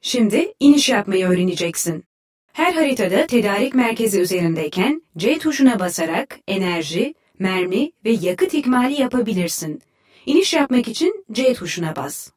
Şimdi iniş yapmayı öğreneceksin. Her haritada tedarik merkezi üzerindeyken C tuşuna basarak enerji, mermi ve yakıt ikmali yapabilirsin. İniş yapmak için C tuşuna bas.